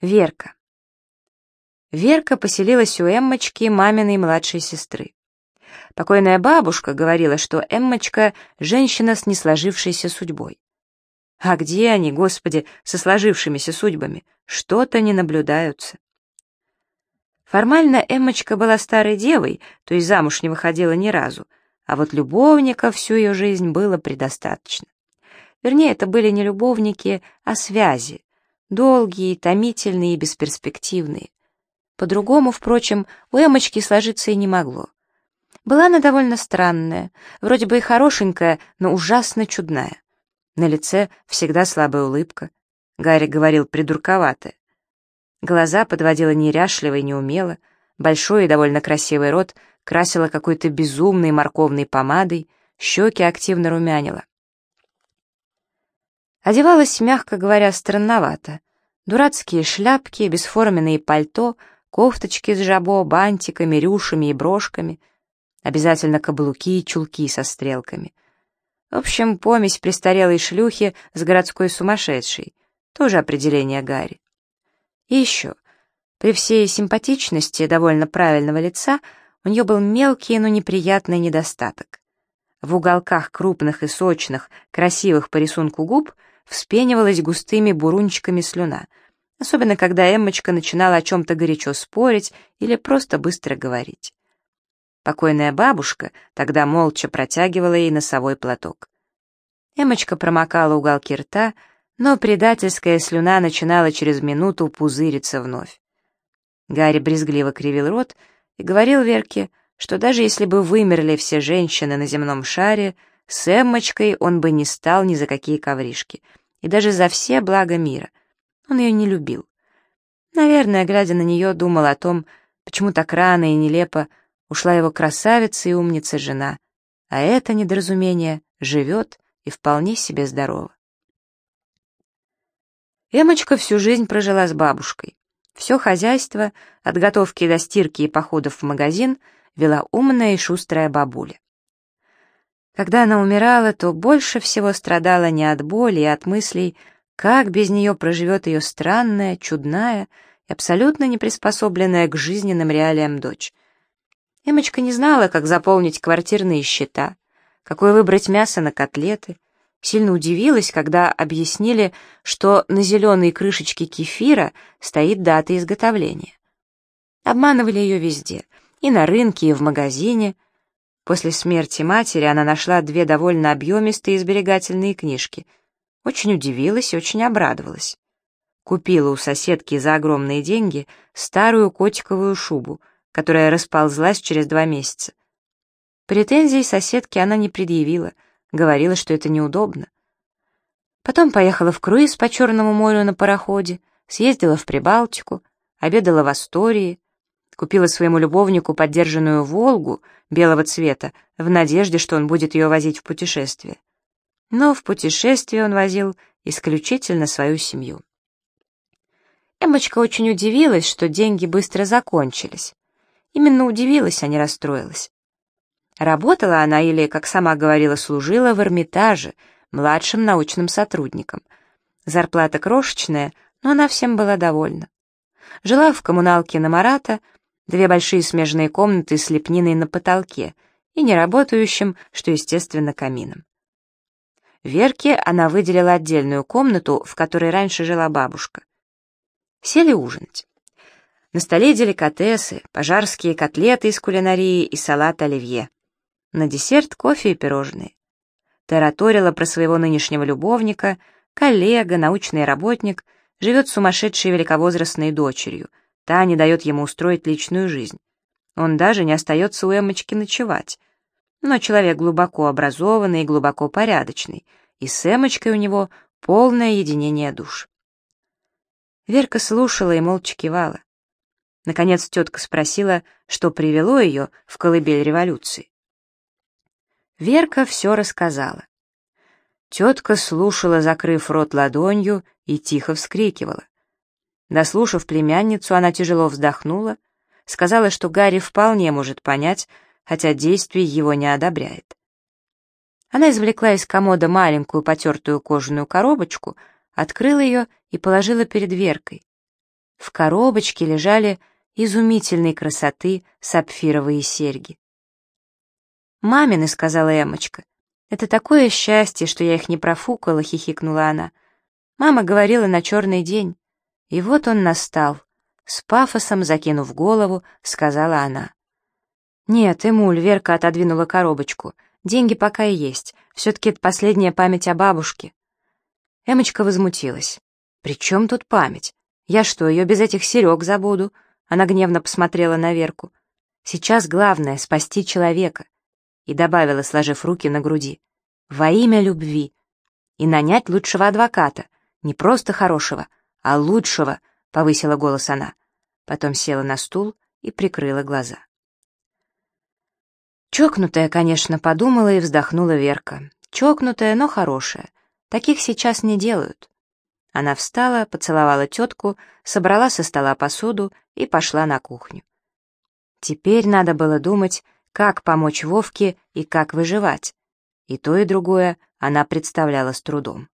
Верка. Верка поселилась у Эммочки, маминой младшей сестры. Покойная бабушка говорила, что Эммочка — женщина с несложившейся судьбой. А где они, Господи, со сложившимися судьбами? Что-то не наблюдаются. Формально Эммочка была старой девой, то есть замуж не выходила ни разу, а вот любовника всю ее жизнь было предостаточно. Вернее, это были не любовники, а связи, долгие, томительные и бесперспективные. По-другому, впрочем, у Эмочки сложиться и не могло. Была она довольно странная, вроде бы и хорошенькая, но ужасно чудная. На лице всегда слабая улыбка. Гарри говорил придурковатая. Глаза подводила неряшливо и неумело, большой и довольно красивый рот красила какой-то безумной морковной помадой, щеки активно румянила. Одевалась, мягко говоря, странновато. Дурацкие шляпки, бесформенные пальто, кофточки с жабо, бантиками, рюшами и брошками. Обязательно каблуки и чулки со стрелками. В общем, помесь престарелой шлюхи с городской сумасшедшей. Тоже определение Гарри. И еще. При всей симпатичности довольно правильного лица у нее был мелкий, но неприятный недостаток. В уголках крупных и сочных, красивых по рисунку губ — вспенивалась густыми бурунчиками слюна, особенно когда Эммочка начинала о чем-то горячо спорить или просто быстро говорить. Покойная бабушка тогда молча протягивала ей носовой платок. Эммочка промокала уголки рта, но предательская слюна начинала через минуту пузыриться вновь. Гарри брезгливо кривил рот и говорил Верке, что даже если бы вымерли все женщины на земном шаре, с Эммочкой он бы не стал ни за какие ковришки — и даже за все блага мира. Он ее не любил. Наверное, глядя на нее, думал о том, почему так рано и нелепо ушла его красавица и умница жена, а это недоразумение живет и вполне себе здорово. Эмочка всю жизнь прожила с бабушкой. Все хозяйство, от готовки до стирки и походов в магазин, вела умная и шустрая бабуля. Когда она умирала, то больше всего страдала не от боли и от мыслей, как без нее проживет ее странная, чудная и абсолютно неприспособленная к жизненным реалиям дочь. Эмочка не знала, как заполнить квартирные счета, какое выбрать мясо на котлеты, сильно удивилась, когда объяснили, что на зеленой крышечке кефира стоит дата изготовления. Обманывали ее везде, и на рынке, и в магазине — После смерти матери она нашла две довольно объемистые сберегательные книжки. Очень удивилась и очень обрадовалась. Купила у соседки за огромные деньги старую котиковую шубу, которая расползлась через два месяца. Претензий соседке она не предъявила, говорила, что это неудобно. Потом поехала в круиз по Черному морю на пароходе, съездила в Прибалтику, обедала в Астории, купила своему любовнику поддержанную «Волгу» белого цвета, в надежде, что он будет ее возить в путешествие. Но в путешествие он возил исключительно свою семью. Эмочка очень удивилась, что деньги быстро закончились. Именно удивилась, а не расстроилась. Работала она или, как сама говорила, служила в Эрмитаже, младшим научным сотрудником. Зарплата крошечная, но она всем была довольна. Жила в коммуналке на Марата, Две большие смежные комнаты с лепниной на потолке и неработающим, что естественно, камином. Верке она выделила отдельную комнату, в которой раньше жила бабушка. Сели ужинать. На столе деликатесы, пожарские котлеты из кулинарии и салат оливье. На десерт кофе и пирожные. Тараторила про своего нынешнего любовника, коллега, научный работник, живет сумасшедшей великовозрастной дочерью — Та не дает ему устроить личную жизнь. Он даже не остается у Эммочки ночевать. Но человек глубоко образованный и глубоко порядочный, и с Эммочкой у него полное единение душ. Верка слушала и молча кивала. Наконец тетка спросила, что привело ее в колыбель революции. Верка все рассказала. Тетка слушала, закрыв рот ладонью, и тихо вскрикивала. Дослушав племянницу, она тяжело вздохнула, сказала, что Гарри вполне может понять, хотя действий его не одобряет. Она извлекла из комода маленькую потертую кожаную коробочку, открыла ее и положила перед Веркой. В коробочке лежали изумительной красоты сапфировые серьги. «Мамины», — сказала Эмочка. «Это такое счастье, что я их не профукала», — хихикнула она. Мама говорила на черный день. И вот он настал. С пафосом, закинув голову, сказала она. «Нет, Эмуль», — Верка отодвинула коробочку. «Деньги пока и есть. Все-таки это последняя память о бабушке». Эмочка возмутилась. «При чем тут память? Я что, ее без этих серег забуду?» Она гневно посмотрела на Верку. «Сейчас главное — спасти человека и добавила, сложив руки на груди, «Во имя любви!» «И нанять лучшего адвоката, не просто хорошего, а лучшего», — повысила голос она. Потом села на стул и прикрыла глаза. Чокнутая, конечно, подумала и вздохнула Верка. Чокнутая, но хорошая. Таких сейчас не делают. Она встала, поцеловала тетку, собрала со стола посуду и пошла на кухню. Теперь надо было думать, как помочь Вовке и как выживать. И то, и другое она представляла с трудом.